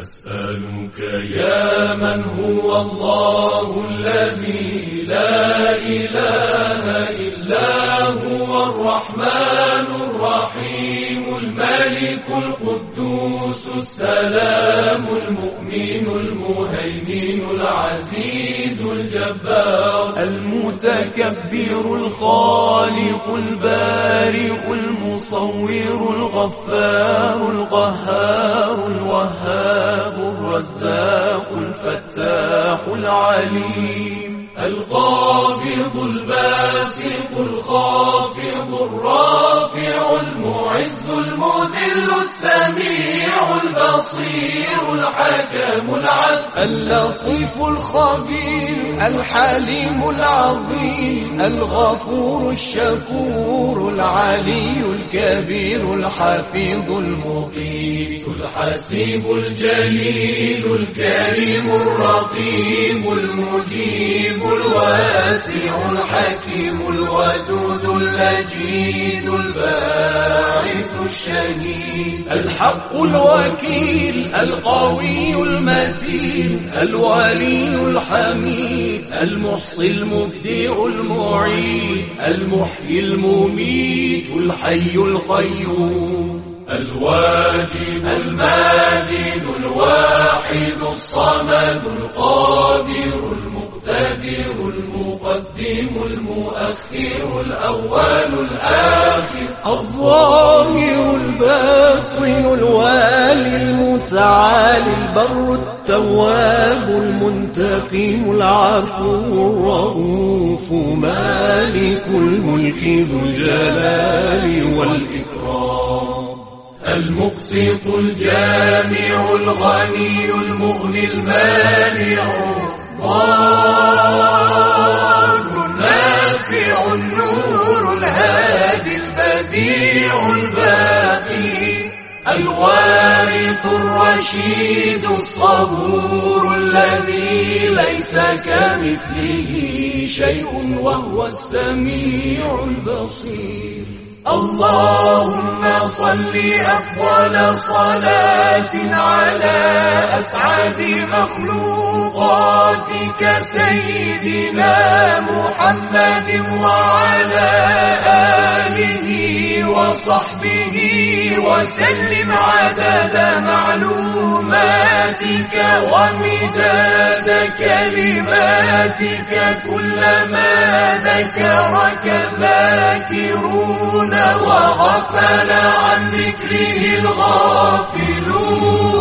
نسألك يا من هو الله الذي لا إله إلا هو الرحمن الرحيم الملك القدوس السلام المؤمن المهيمن العزيز الجبار المتكبر الخالق البارئ المصور الغفار القهار الوهاب. الرزاق الفتاح العليم القابض الباسط الخافض الرافع المعز المذل السميع البصير الحكم العدل اللطيف الخبير الحليم العظيم الغفور الشكور العلي الكبير الحفيظ المقيم الحسيب الجليل الكريم الرقيب المجيب الواسع الحكيم الودود المجيد الباعث الشهيد. الحق الوكيل القوي المتين الولي الحميد المحصي المبدع المعيد المحيي المميت الحي القيوم. الواجب الماجد الواحد الصمد القادر المقتدر المقدم المؤخر الأول الآخر. الظاهر الباطن الوالي المتعالي البر التواب المنتقم العفو الرؤوف مالك الملك ذو الجلال والإكرام المقسط الجامع الغني المغني المانع البديع الباقي الوارث الرشيد الصبور الذي ليس كمثله شيء وهو السميع البصير. اللهم صل أفضل صلاة على أسعد مخلوقاتك سيدنا محمد وعلى وصحبه وسلم عدد معلوماتك ومداد كلماتك كلما ذكرك الذاكرون وغفل عن ذكره الغافلون.